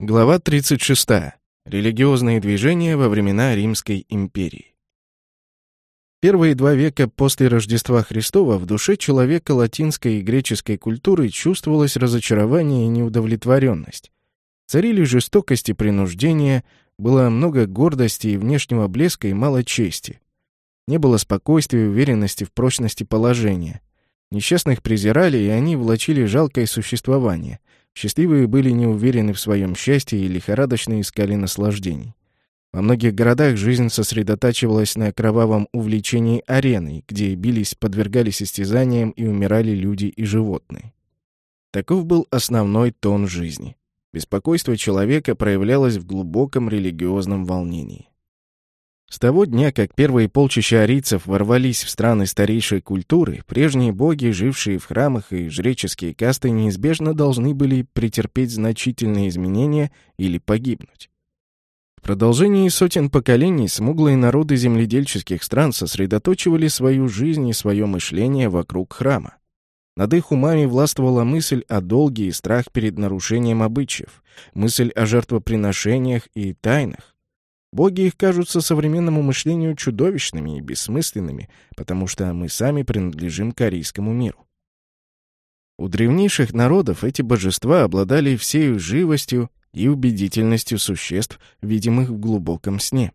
Глава 36. Религиозные движения во времена Римской империи. Первые два века после Рождества Христова в душе человека латинской и греческой культуры чувствовалось разочарование и неудовлетворенность. Царили жестокость и принуждение, было много гордости и внешнего блеска и мало чести. Не было спокойствия и уверенности в прочности положения. Несчастных презирали, и они влачили жалкое существование — Счастливые были не уверены в своем счастье и лихорадочно искали наслаждений. Во многих городах жизнь сосредотачивалась на кровавом увлечении ареной, где бились, подвергались истязаниям и умирали люди и животные. Таков был основной тон жизни. Беспокойство человека проявлялось в глубоком религиозном волнении. С того дня, как первые полчища арийцев ворвались в страны старейшей культуры, прежние боги, жившие в храмах и жреческие касты, неизбежно должны были претерпеть значительные изменения или погибнуть. В продолжении сотен поколений смуглые народы земледельческих стран сосредоточивали свою жизнь и свое мышление вокруг храма. Над их умами властвовала мысль о долге и страх перед нарушением обычаев, мысль о жертвоприношениях и тайнах, Боги их кажутся современному мышлению чудовищными и бессмысленными, потому что мы сами принадлежим к арийскому миру. У древнейших народов эти божества обладали всей живостью и убедительностью существ, видимых в глубоком сне.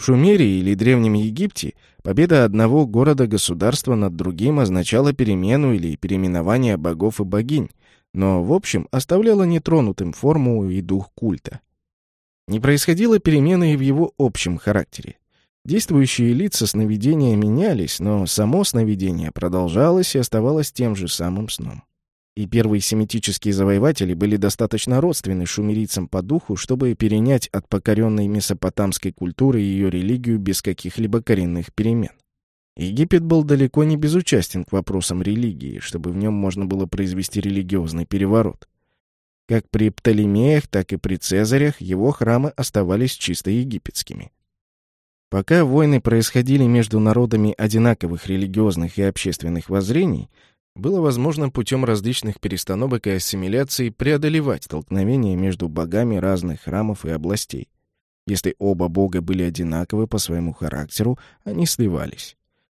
В Шумере или Древнем Египте победа одного города-государства над другим означала перемену или переименование богов и богинь, но, в общем, оставляла нетронутым форму и дух культа. Не происходило перемены и в его общем характере. Действующие лица сновидения менялись, но само сновидение продолжалось и оставалось тем же самым сном. И первые семитические завоеватели были достаточно родственны шумерийцам по духу, чтобы перенять от покоренной месопотамской культуры ее религию без каких-либо коренных перемен. Египет был далеко не безучастен к вопросам религии, чтобы в нем можно было произвести религиозный переворот. Как при Птолемеях, так и при Цезарях его храмы оставались чисто египетскими. Пока войны происходили между народами одинаковых религиозных и общественных воззрений, было возможно путем различных перестановок и ассимиляций преодолевать столкновения между богами разных храмов и областей. Если оба бога были одинаковы по своему характеру, они сливались.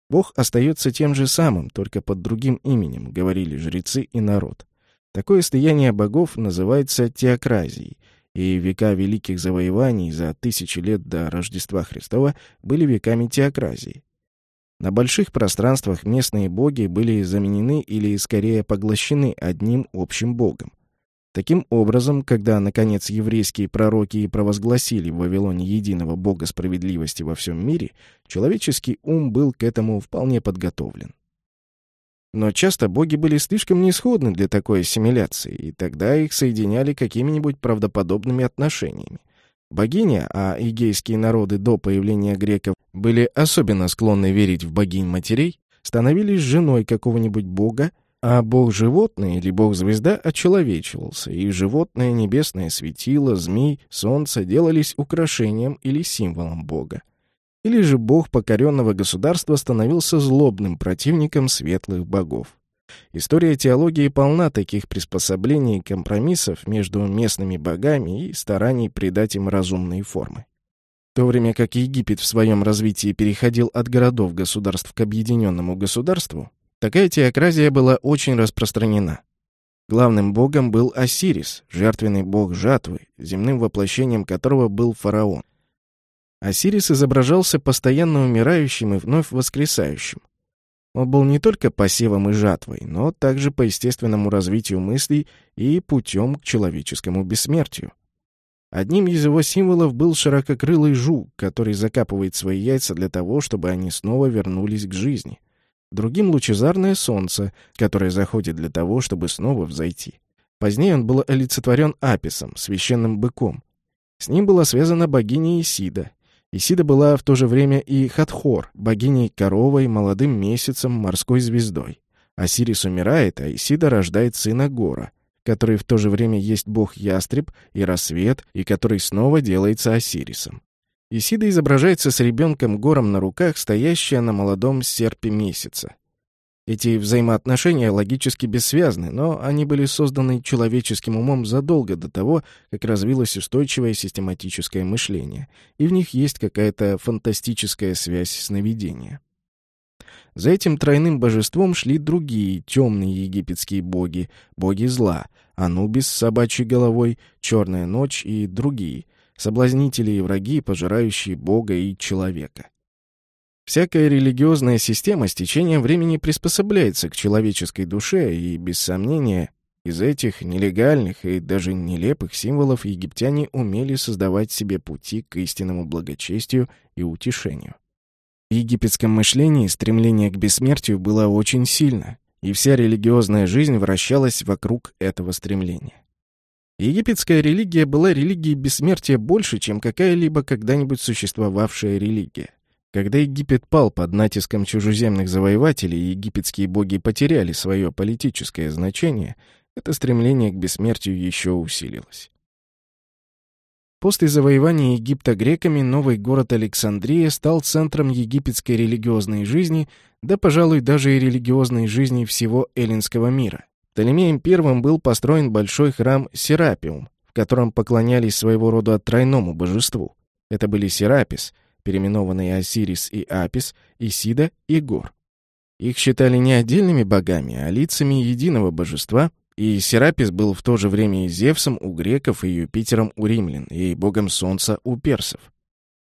Бог остается тем же самым, только под другим именем, говорили жрецы и народ. Такое слияние богов называется теокразией, и века великих завоеваний за тысячи лет до Рождества Христова были веками теокразии. На больших пространствах местные боги были заменены или скорее поглощены одним общим богом. Таким образом, когда, наконец, еврейские пророки провозгласили в Вавилоне единого бога справедливости во всем мире, человеческий ум был к этому вполне подготовлен. Но часто боги были слишком неисходны для такой ассимиляции, и тогда их соединяли какими-нибудь правдоподобными отношениями. Богиня, а игейские народы до появления греков были особенно склонны верить в богинь-матерей, становились женой какого-нибудь бога, а бог-животное или бог-звезда очеловечивался, и животное, небесное светило, змей, солнце делались украшением или символом бога или же бог покоренного государства становился злобным противником светлых богов. История теологии полна таких приспособлений и компромиссов между местными богами и стараний придать им разумные формы. В то время как Египет в своем развитии переходил от городов-государств к объединенному государству, такая теокразия была очень распространена. Главным богом был Осирис, жертвенный бог жатвы, земным воплощением которого был фараон. Осирис изображался постоянно умирающим и вновь воскресающим. Он был не только посевом и жатвой, но также по естественному развитию мыслей и путем к человеческому бессмертию. Одним из его символов был ширококрылый жук, который закапывает свои яйца для того, чтобы они снова вернулись к жизни. Другим — лучезарное солнце, которое заходит для того, чтобы снова взойти. Позднее он был олицетворен Аписом, священным быком. С ним была связана богиня Исида, Исида была в то же время и Хатхор, богиней коровой, молодым месяцем, морской звездой. Осирис умирает, а Исида рождает сына Гора, который в то же время есть бог-ястреб и рассвет, и который снова делается Осирисом. Исида изображается с ребенком Гором на руках, стоящая на молодом серпе месяца. Эти взаимоотношения логически бессвязны, но они были созданы человеческим умом задолго до того, как развилось устойчивое систематическое мышление, и в них есть какая-то фантастическая связь сновидения. За этим тройным божеством шли другие темные египетские боги, боги зла, Анубис с собачьей головой, Черная ночь и другие, соблазнители и враги, пожирающие бога и человека. Всякая религиозная система с течением времени приспособляется к человеческой душе, и, без сомнения, из этих нелегальных и даже нелепых символов египтяне умели создавать себе пути к истинному благочестию и утешению. В египетском мышлении стремление к бессмертию было очень сильно, и вся религиозная жизнь вращалась вокруг этого стремления. Египетская религия была религией бессмертия больше, чем какая-либо когда-нибудь существовавшая религия. Когда Египет пал под натиском чужеземных завоевателей, египетские боги потеряли свое политическое значение, это стремление к бессмертию еще усилилось. После завоевания Египта греками новый город Александрия стал центром египетской религиозной жизни, да, пожалуй, даже и религиозной жизни всего эллинского мира. Птолемеем I был построен большой храм Серапиум, в котором поклонялись своего рода тройному божеству. Это были Серапис — переименованные Осирис и Апис, Исида и Гор. Их считали не отдельными богами, а лицами единого божества, и Серапис был в то же время и Зевсом у греков, и Юпитером у римлян, и богом солнца у персов.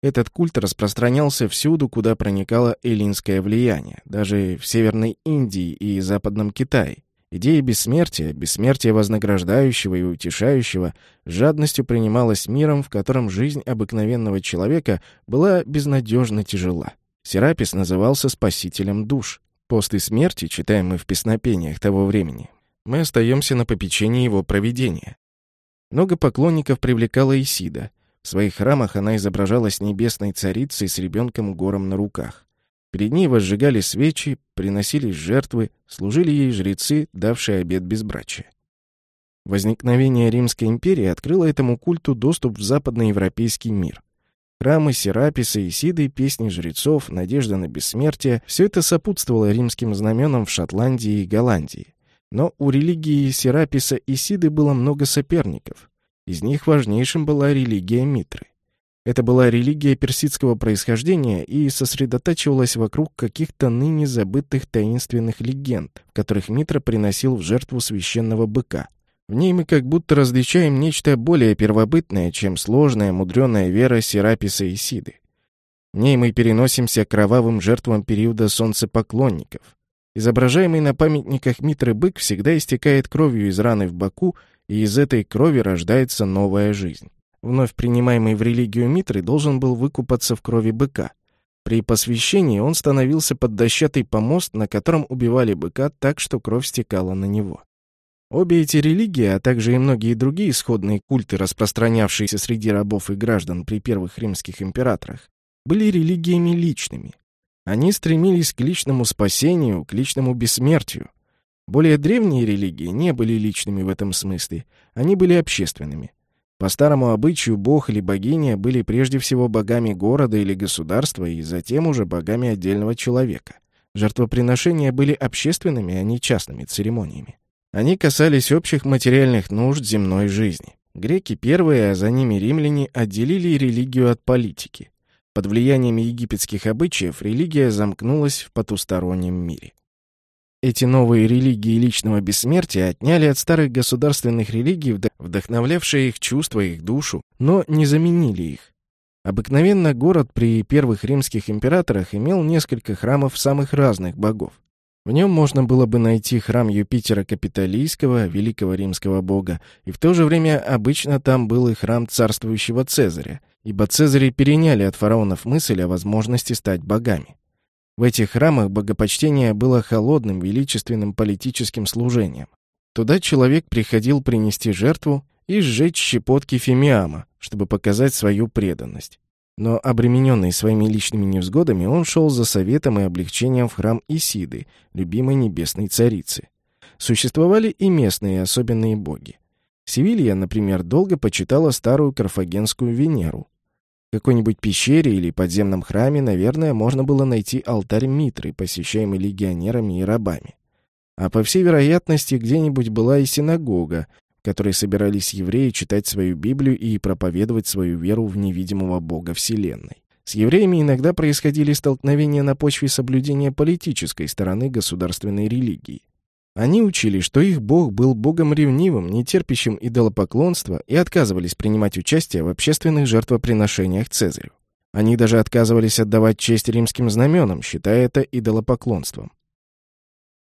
Этот культ распространялся всюду, куда проникало эллинское влияние, даже в Северной Индии и Западном Китае, Идея бессмертия, бессмертия вознаграждающего и утешающего, жадностью принималась миром, в котором жизнь обыкновенного человека была безнадежно тяжела. Серапис назывался спасителем душ. После смерти, читаем в песнопениях того времени, мы остаемся на попечении его проведения. Много поклонников привлекала Исида. В своих храмах она изображалась небесной царицей с ребенком гором на руках. Перед ней возжигали свечи, приносились жертвы, служили ей жрецы, давшие обет безбрачия. Возникновение Римской империи открыло этому культу доступ в западноевропейский мир. Храмы, Сераписа, Исиды, песни жрецов, надежда на бессмертие — все это сопутствовало римским знаменам в Шотландии и Голландии. Но у религии Сераписа и Исиды было много соперников. Из них важнейшим была религия Митры. Это была религия персидского происхождения и сосредотачивалась вокруг каких-то ныне забытых таинственных легенд, в которых Митра приносил в жертву священного быка. В ней мы как будто различаем нечто более первобытное, чем сложная, мудреная вера Сераписа и Сиды. В ней мы переносимся к кровавым жертвам периода солнцепоклонников. Изображаемый на памятниках Митры бык всегда истекает кровью из раны в боку, и из этой крови рождается новая жизнь вновь принимаемый в религию Митры, должен был выкупаться в крови быка. При посвящении он становился под дощатый помост, на котором убивали быка так, что кровь стекала на него. Обе эти религии, а также и многие другие исходные культы, распространявшиеся среди рабов и граждан при первых римских императорах, были религиями личными. Они стремились к личному спасению, к личному бессмертию. Более древние религии не были личными в этом смысле, они были общественными. По старому обычаю бог или богиня были прежде всего богами города или государства и затем уже богами отдельного человека. Жертвоприношения были общественными, а не частными церемониями. Они касались общих материальных нужд земной жизни. Греки первые, а за ними римляне отделили религию от политики. Под влиянием египетских обычаев религия замкнулась в потустороннем мире. Эти новые религии личного бессмертия отняли от старых государственных религий, вдохновлявшие их чувства, их душу, но не заменили их. Обыкновенно город при первых римских императорах имел несколько храмов самых разных богов. В нем можно было бы найти храм Юпитера Капитолийского, великого римского бога, и в то же время обычно там был и храм царствующего Цезаря, ибо Цезари переняли от фараонов мысль о возможности стать богами. В этих храмах богопочтение было холодным, величественным политическим служением. Туда человек приходил принести жертву и сжечь щепотки фимиама, чтобы показать свою преданность. Но обремененный своими личными невзгодами, он шел за советом и облегчением в храм Исиды, любимой небесной царицы. Существовали и местные особенные боги. Севилья, например, долго почитала старую карфагенскую Венеру. Какой-нибудь пещере или подземном храме, наверное, можно было найти алтарь Митры, посещаемый легионерами и рабами. А по всей вероятности, где-нибудь была и синагога, в которой собирались евреи читать свою Библию и проповедовать свою веру в невидимого Бога Вселенной. С евреями иногда происходили столкновения на почве соблюдения политической стороны государственной религии. Они учили, что их бог был богом ревнивым, нетерпящим идолопоклонства и отказывались принимать участие в общественных жертвоприношениях Цезарю. Они даже отказывались отдавать честь римским знаменам, считая это идолопоклонством.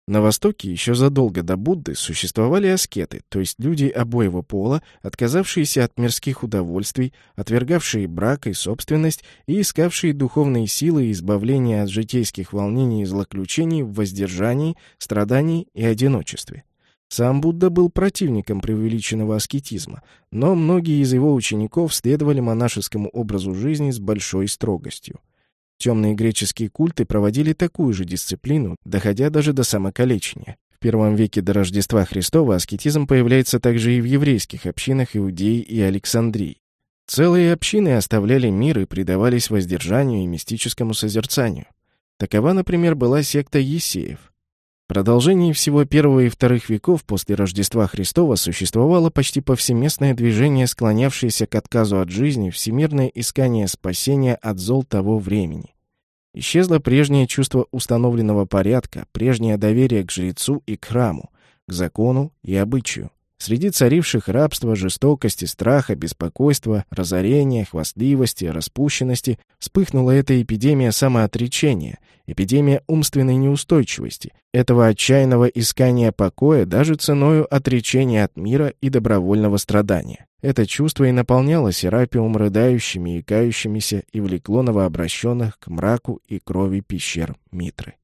На Востоке еще задолго до Будды существовали аскеты, то есть люди обоего пола, отказавшиеся от мирских удовольствий, отвергавшие брак и собственность и искавшие духовные силы и избавления от житейских волнений и злоключений в воздержании, страдании и одиночестве. Сам Будда был противником преувеличенного аскетизма, но многие из его учеников следовали монашескому образу жизни с большой строгостью. Темные греческие культы проводили такую же дисциплину, доходя даже до самокалечения. В первом веке до Рождества Христова аскетизм появляется также и в еврейских общинах Иудеи и Александрии. Целые общины оставляли мир и предавались воздержанию и мистическому созерцанию. Такова, например, была секта Есеев. Продолжении всего первого и вторых веков после Рождества Христова существовало почти повсеместное движение, склонявшееся к отказу от жизни, всемирное искание спасения от зол того времени. Исчезло прежнее чувство установленного порядка, прежнее доверие к жрецу и к храму, к закону и обычаю. Среди царивших рабства, жестокости, страха, беспокойства, разорения, хвастливости, распущенности вспыхнула эта эпидемия самоотречения, эпидемия умственной неустойчивости, этого отчаянного искания покоя даже ценою отречения от мира и добровольного страдания. Это чувство и наполняло Серапиум рыдающими и кающимися и влекло новообращенных к мраку и крови пещер Митры.